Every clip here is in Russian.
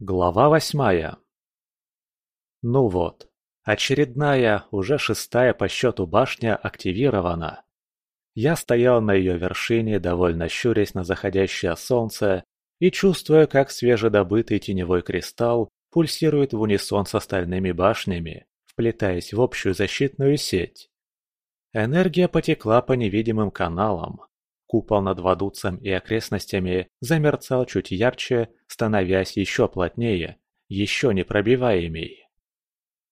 Глава восьмая Ну вот, очередная, уже шестая по счету башня активирована. Я стоял на ее вершине, довольно щурясь на заходящее солнце и чувствуя, как свежедобытый теневой кристалл пульсирует в унисон с остальными башнями, вплетаясь в общую защитную сеть. Энергия потекла по невидимым каналам. Купол над Вадуцем и окрестностями замерцал чуть ярче, становясь еще плотнее, еще непробиваемей.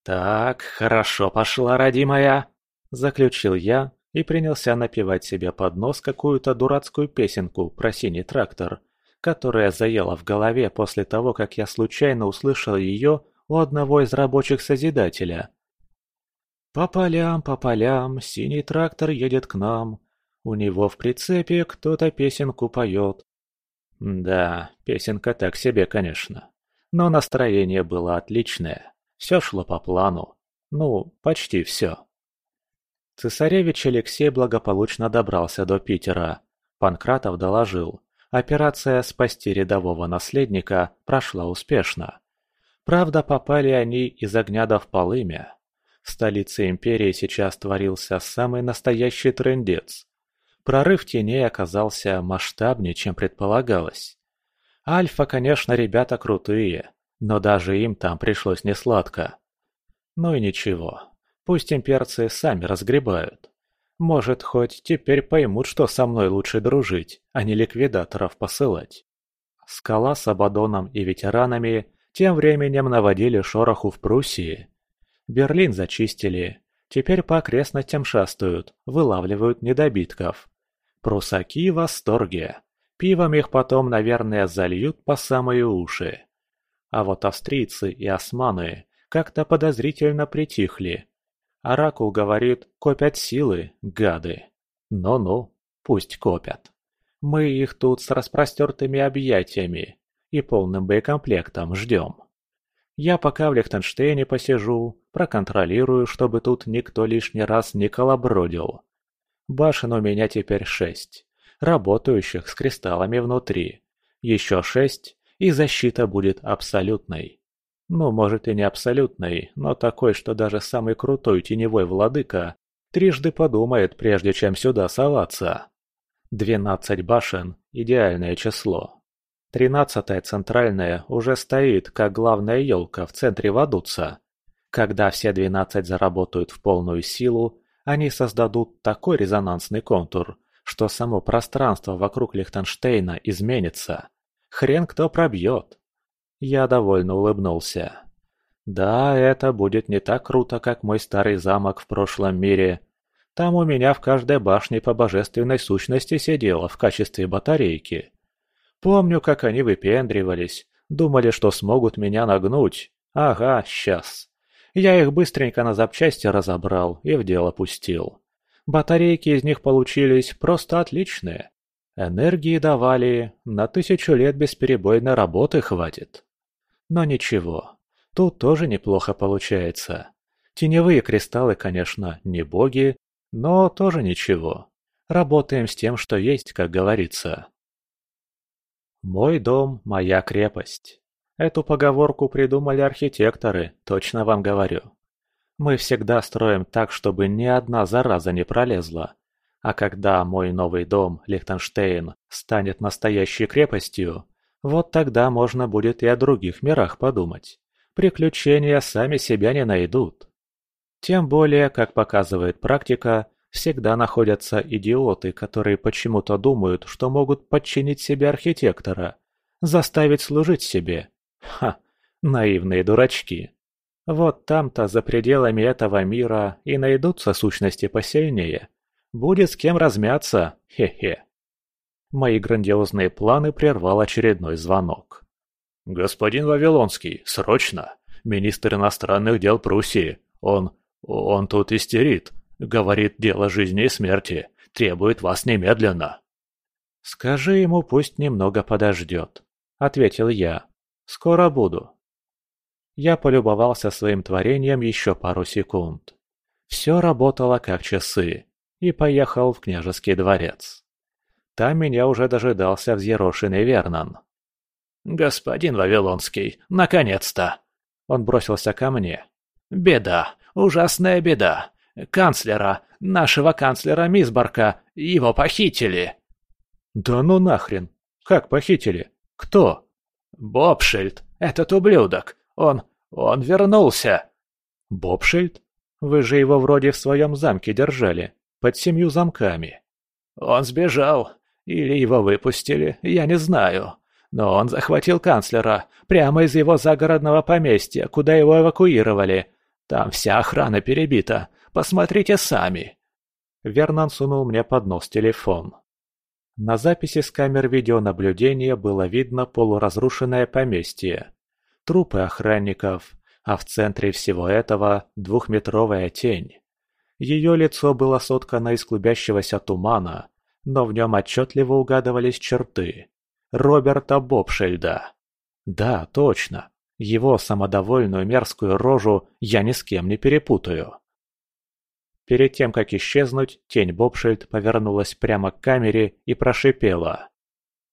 «Так, хорошо пошла, родимая!» – заключил я и принялся напевать себе под нос какую-то дурацкую песенку про синий трактор, которая заела в голове после того, как я случайно услышал ее у одного из рабочих Созидателя. «По полям, по полям, синий трактор едет к нам. У него в прицепе кто-то песенку поет». Да, песенка так себе, конечно. Но настроение было отличное. Все шло по плану. Ну, почти все. Цесаревич Алексей благополучно добрался до Питера. Панкратов доложил, Операция «Спасти рядового наследника» прошла успешно. Правда, попали они из огня до в полымя. В столице империи сейчас творился самый настоящий трындец. Прорыв теней оказался масштабнее, чем предполагалось. Альфа, конечно, ребята крутые, но даже им там пришлось несладко. Ну и ничего, пусть имперцы сами разгребают. Может, хоть теперь поймут, что со мной лучше дружить, а не ликвидаторов посылать. Скала с Абадоном и ветеранами тем временем наводили шороху в Пруссии. Берлин зачистили, теперь по окрестностям шастают, вылавливают недобитков. Прусаки в восторге. Пивом их потом, наверное, зальют по самые уши. А вот австрийцы и османы как-то подозрительно притихли, Оракул говорит, копят силы, гады. Ну-ну, пусть копят. Мы их тут с распростертыми объятиями и полным боекомплектом ждем. Я пока в Лихтенштейне посижу, проконтролирую, чтобы тут никто лишний раз не колобродил. Башен у меня теперь шесть, работающих с кристаллами внутри. Еще шесть, и защита будет абсолютной. Ну, может и не абсолютный, но такой, что даже самый крутой теневой владыка трижды подумает, прежде чем сюда соваться. Двенадцать башен – идеальное число. Тринадцатая центральная уже стоит, как главная елка в центре Вадуца. Когда все двенадцать заработают в полную силу, они создадут такой резонансный контур, что само пространство вокруг Лихтенштейна изменится. Хрен кто пробьет. Я довольно улыбнулся. Да, это будет не так круто, как мой старый замок в прошлом мире. Там у меня в каждой башне по божественной сущности сидело в качестве батарейки. Помню, как они выпендривались, думали, что смогут меня нагнуть. Ага, сейчас. Я их быстренько на запчасти разобрал и в дело пустил. Батарейки из них получились просто отличные. Энергии давали, на тысячу лет бесперебойной работы хватит. Но ничего, тут тоже неплохо получается. Теневые кристаллы, конечно, не боги, но тоже ничего. Работаем с тем, что есть, как говорится. Мой дом – моя крепость. Эту поговорку придумали архитекторы, точно вам говорю. Мы всегда строим так, чтобы ни одна зараза не пролезла. А когда мой новый дом, Лихтенштейн, станет настоящей крепостью, вот тогда можно будет и о других мирах подумать. Приключения сами себя не найдут. Тем более, как показывает практика, всегда находятся идиоты, которые почему-то думают, что могут подчинить себе архитектора, заставить служить себе. Ха, наивные дурачки. Вот там-то, за пределами этого мира, и найдутся сущности посильнее. Будет с кем размяться, хе-хе. Мои грандиозные планы прервал очередной звонок. «Господин Вавилонский, срочно! Министр иностранных дел Пруссии. Он... он тут истерит. Говорит, дело жизни и смерти. Требует вас немедленно». «Скажи ему, пусть немного подождет», — ответил я. «Скоро буду». Я полюбовался своим творением еще пару секунд. Все работало как часы, и поехал в княжеский дворец. Там меня уже дожидался взъерошенный Вернон. господин Вавилонский, наконец-то!» Он бросился ко мне. «Беда, ужасная беда. Канцлера, нашего канцлера Мисборка, его похитили!» «Да ну нахрен! Как похитили? Кто?» «Бобшильд, этот ублюдок. Он... он вернулся!» «Бобшильд? Вы же его вроде в своем замке держали, под семью замками». «Он сбежал. Или его выпустили, я не знаю. Но он захватил канцлера, прямо из его загородного поместья, куда его эвакуировали. Там вся охрана перебита. Посмотрите сами». Вернон сунул мне под нос телефон. На записи с камер видеонаблюдения было видно полуразрушенное поместье. Трупы охранников, а в центре всего этого двухметровая тень. Ее лицо было соткано из клубящегося тумана, но в нем отчетливо угадывались черты. Роберта Бобшельда. Да, точно. Его самодовольную мерзкую рожу я ни с кем не перепутаю. Перед тем, как исчезнуть, тень Бобшельд повернулась прямо к камере и прошипела.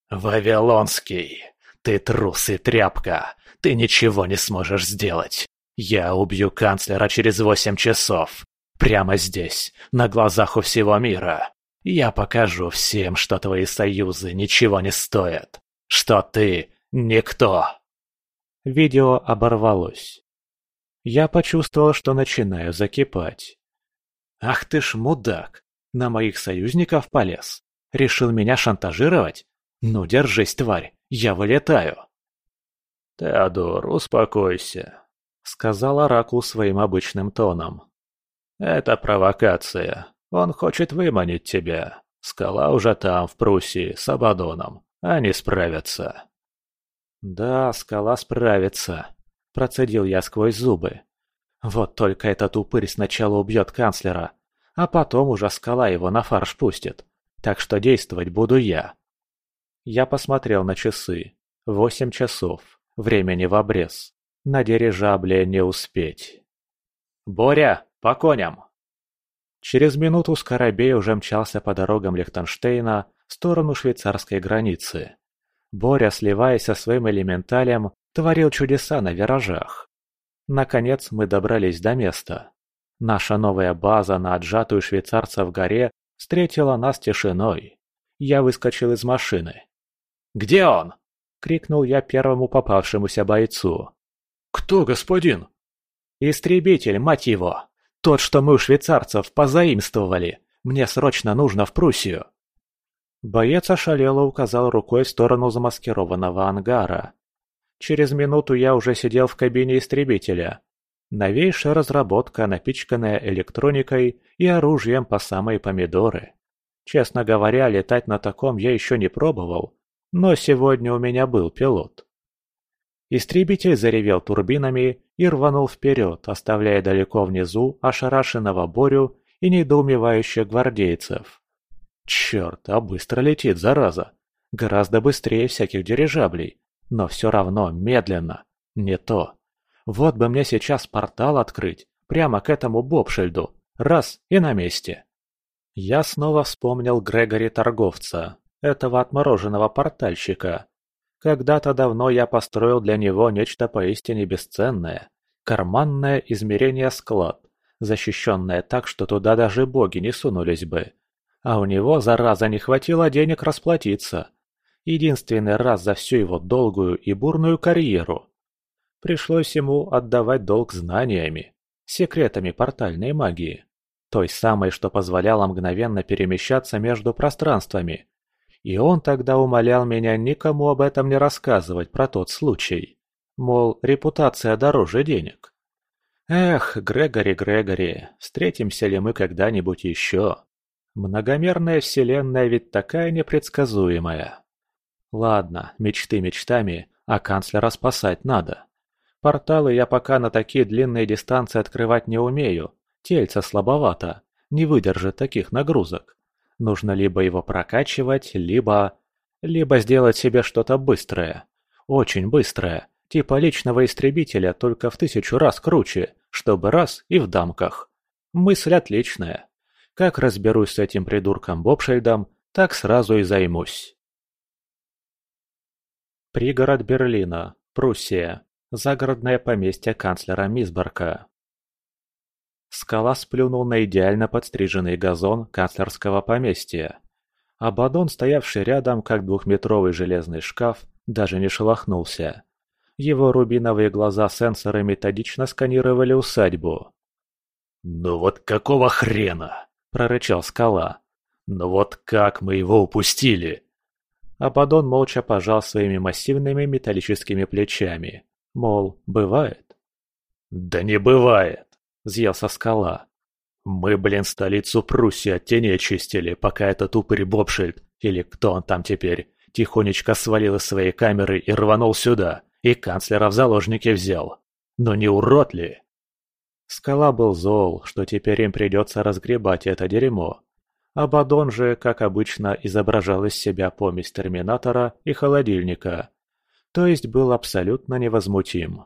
«Вавилонский, ты трус и тряпка, ты ничего не сможешь сделать. Я убью канцлера через восемь часов. Прямо здесь, на глазах у всего мира. Я покажу всем, что твои союзы ничего не стоят. Что ты никто. Видео оборвалось. Я почувствовал, что начинаю закипать. Ах ты ж мудак! На моих союзников полез. Решил меня шантажировать? Ну, держись, тварь, я вылетаю. Теодор, успокойся, сказал Оракул своим обычным тоном. Это провокация. Он хочет выманить тебя. Скала уже там, в Пруссии, с Абадоном. Они справятся». «Да, скала справится», – процедил я сквозь зубы. «Вот только этот упырь сначала убьет канцлера, а потом уже скала его на фарш пустит. Так что действовать буду я». Я посмотрел на часы. Восемь часов. Времени в обрез. На дирижабле не успеть. «Боря, по коням!» Через минуту Скоробей уже мчался по дорогам Лихтенштейна в сторону швейцарской границы. Боря, сливаясь со своим элементалем, творил чудеса на виражах. Наконец мы добрались до места. Наша новая база на отжатую швейцарца в горе встретила нас тишиной. Я выскочил из машины. «Где он?» — крикнул я первому попавшемуся бойцу. «Кто, господин?» «Истребитель, мать его!» Тот, что мы у швейцарцев позаимствовали. Мне срочно нужно в Пруссию. Боец ошалело указал рукой в сторону замаскированного ангара. Через минуту я уже сидел в кабине истребителя. Новейшая разработка, напичканная электроникой и оружием по самые помидоры. Честно говоря, летать на таком я еще не пробовал, но сегодня у меня был пилот. Истребитель заревел турбинами и рванул вперед, оставляя далеко внизу ошарашенного Борю и недоумевающих гвардейцев. Черт, а быстро летит, зараза! Гораздо быстрее всяких дирижаблей, но все равно медленно. Не то. Вот бы мне сейчас портал открыть, прямо к этому Бобшильду. Раз и на месте. Я снова вспомнил Грегори Торговца, этого отмороженного портальщика, когда-то давно я построил для него нечто поистине бесценное. Карманное измерение-склад, защищенное так, что туда даже боги не сунулись бы. А у него, зараза, не хватило денег расплатиться. Единственный раз за всю его долгую и бурную карьеру. Пришлось ему отдавать долг знаниями, секретами портальной магии. Той самой, что позволяла мгновенно перемещаться между пространствами, и он тогда умолял меня никому об этом не рассказывать про тот случай. Мол, репутация дороже денег. Эх, Грегори, Грегори, встретимся ли мы когда-нибудь еще? Многомерная вселенная ведь такая непредсказуемая. Ладно, мечты мечтами, а канцлера спасать надо. Порталы я пока на такие длинные дистанции открывать не умею. Тельце слабовато, не выдержит таких нагрузок. Нужно либо его прокачивать, либо... Либо сделать себе что-то быстрое. Очень быстрое. Типа личного истребителя, только в тысячу раз круче, чтобы раз и в дамках. Мысль отличная. Как разберусь с этим придурком Бобшельдом, так сразу и займусь. Пригород Берлина, Пруссия. Загородное поместье канцлера Мисборка. Скала сплюнул на идеально подстриженный газон канцлерского поместья. Абадон, стоявший рядом, как двухметровый железный шкаф, даже не шелохнулся. Его рубиновые глаза сенсоры методично сканировали усадьбу. «Ну вот какого хрена?» – прорычал скала. «Ну вот как мы его упустили?» Абадон молча пожал своими массивными металлическими плечами. Мол, бывает? «Да не бывает!» – взъелся скала. «Мы, блин, столицу Пруссии от тени очистили, пока этот упырь Бобшильд, или кто он там теперь, тихонечко свалил из своей камеры и рванул сюда, и канцлера в заложники взял. Но не урод ли?» Скала был зол, что теперь им придется разгребать это дерьмо. Абадон же, как обычно, изображал из себя помесь терминатора и холодильника, то есть был абсолютно невозмутим.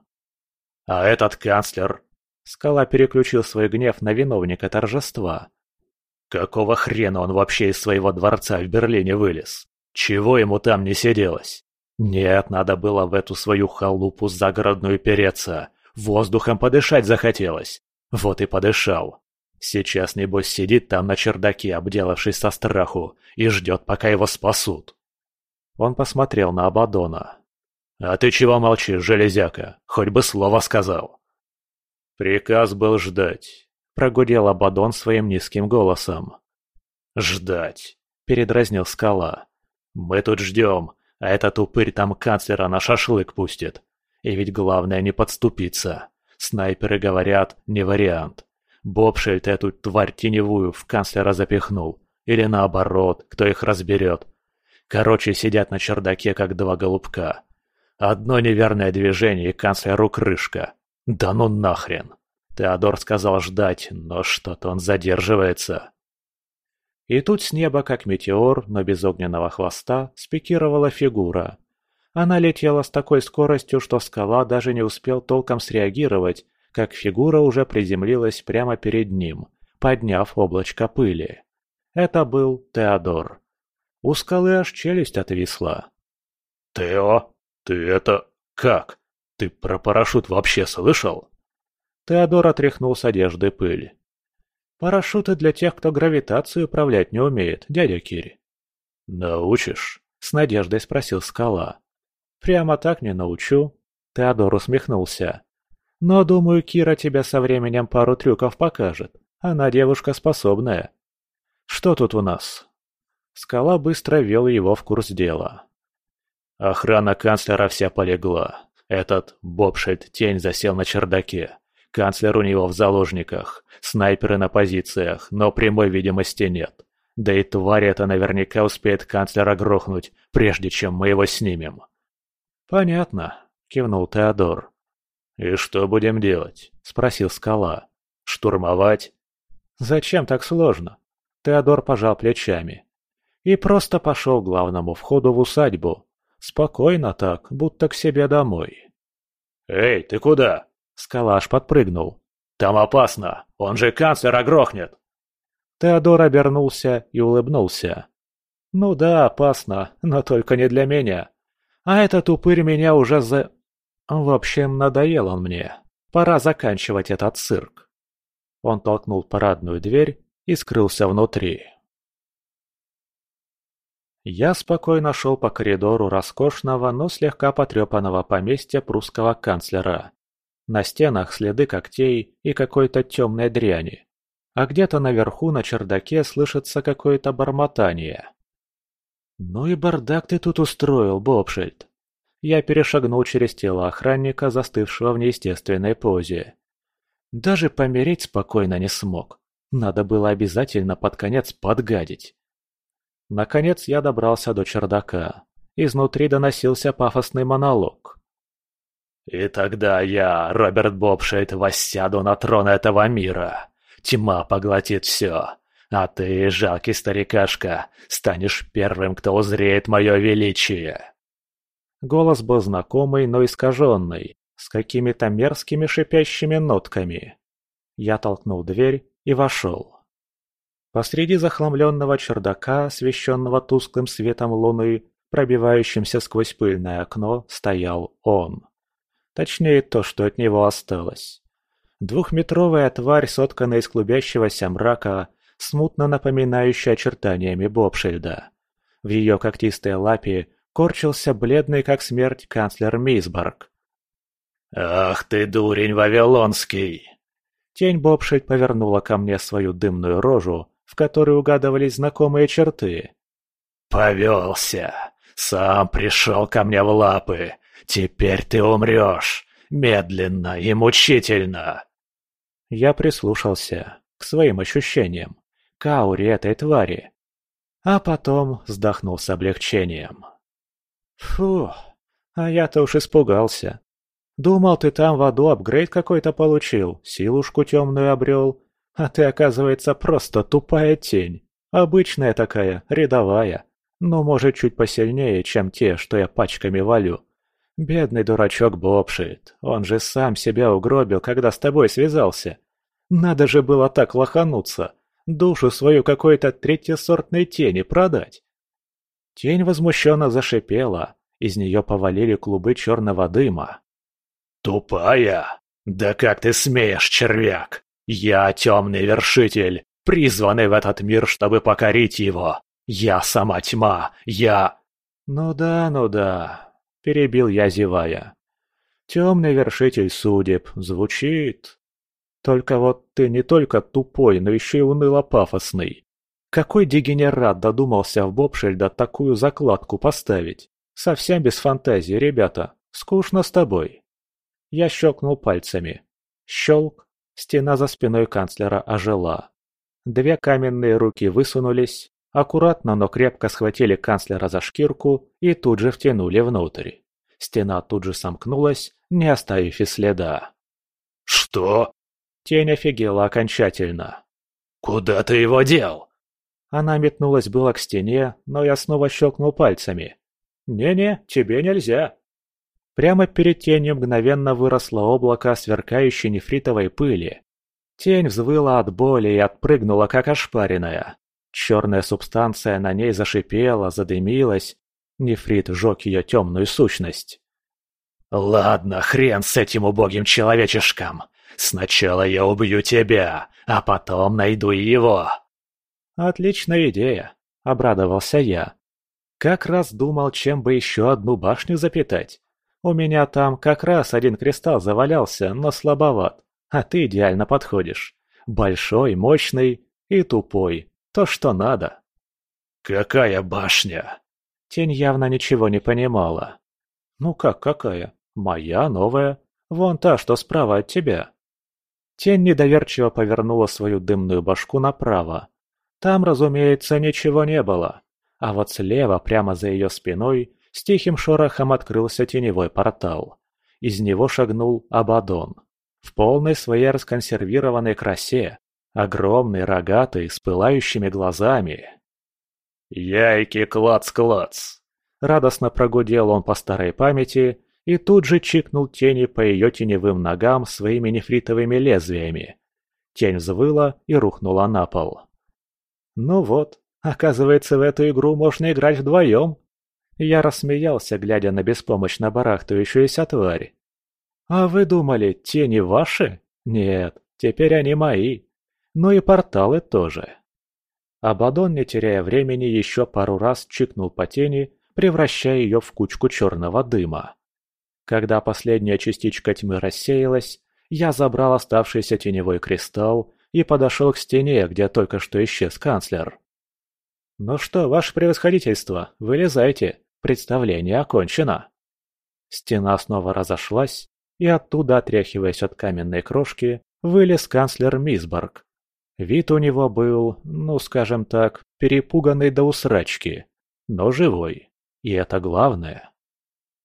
«А этот канцлер...» Скала переключил свой гнев на виновника торжества. «Какого хрена он вообще из своего дворца в Берлине вылез? Чего ему там не сиделось? Нет, надо было в эту свою халупу загородную переться. Воздухом подышать захотелось. Вот и подышал. Сейчас, небось, сидит там на чердаке, обделавшись со страху, и ждет, пока его спасут. Он посмотрел на Абадона. «А ты чего молчишь, железяка? Хоть бы слово сказал!» «Приказ был ждать», — прогудел Абадон своим низким голосом. «Ждать», — передразнил скала. «Мы тут ждем, а этот упырь там канцлера на шашлык пустит. И ведь главное не подступиться. Снайперы говорят, не вариант. Бобшельд эту тварь теневую в канцлера запихнул. Или наоборот, кто их разберет. Короче, сидят на чердаке, как два голубка. Одно неверное движение, и канцлеру крышка. Да ну нахрен. Теодор сказал ждать, но что-то он задерживается. И тут с неба, как метеор, но без огненного хвоста, спикировала фигура. Она летела с такой скоростью, что скала даже не успел толком среагировать, как фигура уже приземлилась прямо перед ним, подняв облачко пыли. Это был Теодор. У скалы аж челюсть отвисла. «Тео?» «Ты это... как? Ты про парашют вообще слышал?» Теодор отряхнул с одежды пыль. «Парашюты для тех, кто гравитацию управлять не умеет, дядя Кири». «Научишь?» — с надеждой спросил скала. «Прямо так не научу», — Теодор усмехнулся. «Но, думаю, Кира тебе со временем пару трюков покажет. Она девушка способная». «Что тут у нас?» Скала быстро ввел его в курс дела. Охрана канцлера вся полегла. Этот Бобшельд тень засел на чердаке. Канцлер у него в заложниках. Снайперы на позициях, но прямой видимости нет. Да и тварь это наверняка успеет канцлера грохнуть, прежде чем мы его снимем. «Понятно», — кивнул Теодор. «И что будем делать?» — спросил Скала. «Штурмовать?» «Зачем так сложно?» Теодор пожал плечами. И просто пошел к главному входу в усадьбу. Спокойно так, будто к себе домой. «Эй, ты куда?» Скалаш подпрыгнул. «Там опасно! Он же канцлера грохнет!» Теодор обернулся и улыбнулся. «Ну да, опасно, но только не для меня. А этот упырь меня уже за... В общем, надоел он мне. Пора заканчивать этот цирк». Он толкнул парадную дверь и скрылся внутри. Я спокойно шел по коридору роскошного, но слегка потрепанного поместья прусского канцлера. На стенах следы когтей и какой-то темной дряни. А где-то наверху на чердаке слышится какое-то бормотание. «Ну и бардак ты тут устроил, Бобшильд!» Я перешагнул через тело охранника, застывшего в неестественной позе. Даже помереть спокойно не смог. Надо было обязательно под конец подгадить. Наконец я добрался до чердака. Изнутри доносился пафосный монолог. «И тогда я, Роберт Бобшейт, воссяду на трон этого мира. Тьма поглотит все. А ты, жалкий старикашка, станешь первым, кто узреет мое величие». Голос был знакомый, но искаженный, с какими-то мерзкими шипящими нотками. Я толкнул дверь и вошел. Посреди захламленного чердака, освещенного тусклым светом луны, пробивающимся сквозь пыльное окно, стоял он. Точнее, то, что от него осталось. Двухметровая тварь, сотканная из клубящегося мрака, смутно напоминающая очертаниями Бобшильда. В ее когтистой лапе корчился бледный как смерть канцлер Мисборг. «Ах ты, дурень вавилонский!» Тень Бобшильд повернула ко мне свою дымную рожу, в которой угадывались знакомые черты. «Повелся! Сам пришел ко мне в лапы! Теперь ты умрешь! Медленно и мучительно!» Я прислушался к своим ощущениям, к ауре этой твари. А потом вздохнул с облегчением. Фу, а я-то уж испугался. Думал, ты там в аду апгрейд какой-то получил, силушку темную обрел, а ты, оказывается, просто тупая тень. Обычная такая, рядовая, но может чуть посильнее, чем те, что я пачками валю. Бедный дурачок Бобшит, он же сам себя угробил, когда с тобой связался. Надо же было так лохануться, душу свою какой-то третьесортной тени продать. Тень возмущенно зашипела, из нее повалили клубы черного дыма. «Тупая? Да как ты смеешь, червяк? Я темный вершитель, призванный в этот мир, чтобы покорить его. Я сама тьма, я...» «Ну да, ну да», — перебил я, зевая. «Темный вершитель судеб звучит. Только вот ты не только тупой, но еще и уныло-пафосный. Какой дегенерат додумался в Бобшельда такую закладку поставить? Совсем без фантазии, ребята. Скучно с тобой. Я щелкнул пальцами. Щелк. Стена за спиной канцлера ожила. Две каменные руки высунулись, аккуратно, но крепко схватили канцлера за шкирку и тут же втянули внутрь. Стена тут же сомкнулась, не оставив и следа. «Что?» Тень офигела окончательно. «Куда ты его дел?» Она метнулась было к стене, но я снова щелкнул пальцами. «Не-не, тебе нельзя!» Прямо перед тенью мгновенно выросло облако сверкающей нефритовой пыли. Тень взвыла от боли и отпрыгнула, как ошпаренная. Черная субстанция на ней зашипела, задымилась. Нефрит сжег ее темную сущность. «Ладно, хрен с этим убогим человечешком. Сначала я убью тебя, а потом найду его». «Отличная идея», — обрадовался я. «Как раз думал, чем бы еще одну башню запитать. У меня там как раз один кристалл завалялся, но слабоват, а ты идеально подходишь. Большой, мощный и тупой. То, что надо». «Какая башня?» Тень явно ничего не понимала. «Ну как какая? Моя новая. Вон та, что справа от тебя». Тень недоверчиво повернула свою дымную башку направо. Там, разумеется, ничего не было. А вот слева, прямо за ее спиной, с тихим шорохом открылся теневой портал. Из него шагнул Абадон. В полной своей расконсервированной красе. Огромный, рогатый, с пылающими глазами. «Яйки, клац-клац!» Радостно прогудел он по старой памяти и тут же чикнул тени по ее теневым ногам своими нефритовыми лезвиями. Тень взвыла и рухнула на пол. «Ну вот, оказывается, в эту игру можно играть вдвоем!» Я рассмеялся, глядя на беспомощно барахтающуюся тварь. «А вы думали, тени ваши? Нет, теперь они мои. Ну и порталы тоже». Абадон, не теряя времени, еще пару раз чикнул по тени, превращая ее в кучку черного дыма. Когда последняя частичка тьмы рассеялась, я забрал оставшийся теневой кристалл и подошел к стене, где только что исчез канцлер. «Ну что, ваше превосходительство, вылезайте, представление окончено». Стена снова разошлась, и оттуда, отряхиваясь от каменной крошки, вылез канцлер Мисборг. Вид у него был, ну скажем так, перепуганный до усрачки, но живой. И это главное.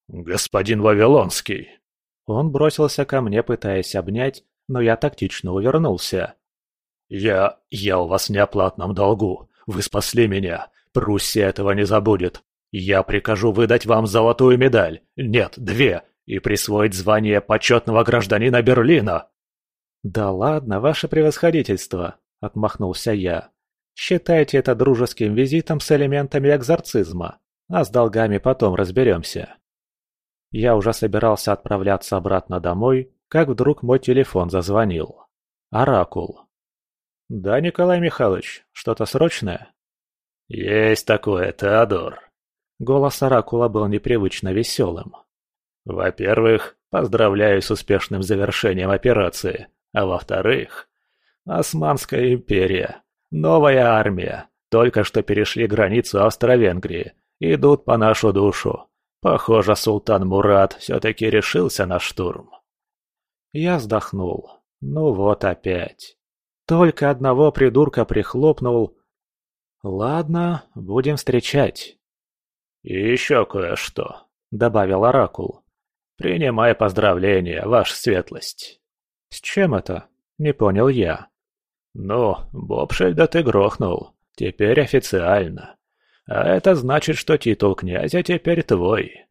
«Господин Вавилонский!» Он бросился ко мне, пытаясь обнять, но я тактично увернулся. «Я... я у вас в неоплатном долгу. Вы спасли меня. Пруссия этого не забудет. Я прикажу выдать вам золотую медаль. Нет, две. И присвоить звание почетного гражданина Берлина». «Да ладно, ваше превосходительство», — отмахнулся я. «Считайте это дружеским визитом с элементами экзорцизма. а с долгами потом разберемся. Я уже собирался отправляться обратно домой, как вдруг мой телефон зазвонил. Оракул. «Да, Николай Михайлович, что-то срочное?» «Есть такое, Теодор». Голос Оракула был непривычно веселым. «Во-первых, поздравляю с успешным завершением операции, а во-вторых, Османская империя, новая армия, только что перешли границу Австро-Венгрии, идут по нашу душу. Похоже, султан Мурат все-таки решился на штурм». Я вздохнул. Ну вот опять. Только одного придурка прихлопнул. Ладно, будем встречать. «И еще кое-что», — добавил Оракул. «Принимай поздравления, ваша светлость». «С чем это?» — не понял я. «Ну, Бобшельда ты грохнул. Теперь официально. А это значит, что титул князя теперь твой.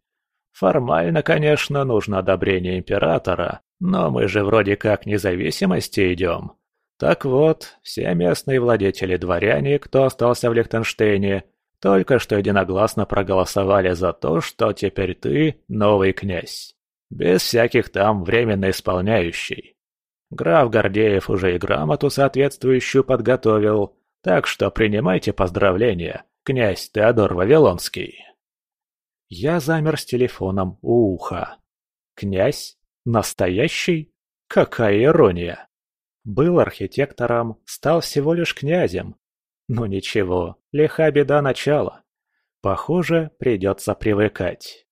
Формально, конечно, нужно одобрение императора, но мы же вроде как независимости идем. Так вот, все местные владетели-дворяне, кто остался в Лихтенштейне, только что единогласно проголосовали за то, что теперь ты новый князь. Без всяких там временно исполняющий. Граф Гордеев уже и грамоту соответствующую подготовил, так что принимайте поздравления, князь Теодор Вавилонский. Я замер с телефоном у уха. Князь? Настоящий? Какая ирония! Был архитектором, стал всего лишь князем. Ну ничего, лиха беда начала. Похоже, придется привыкать.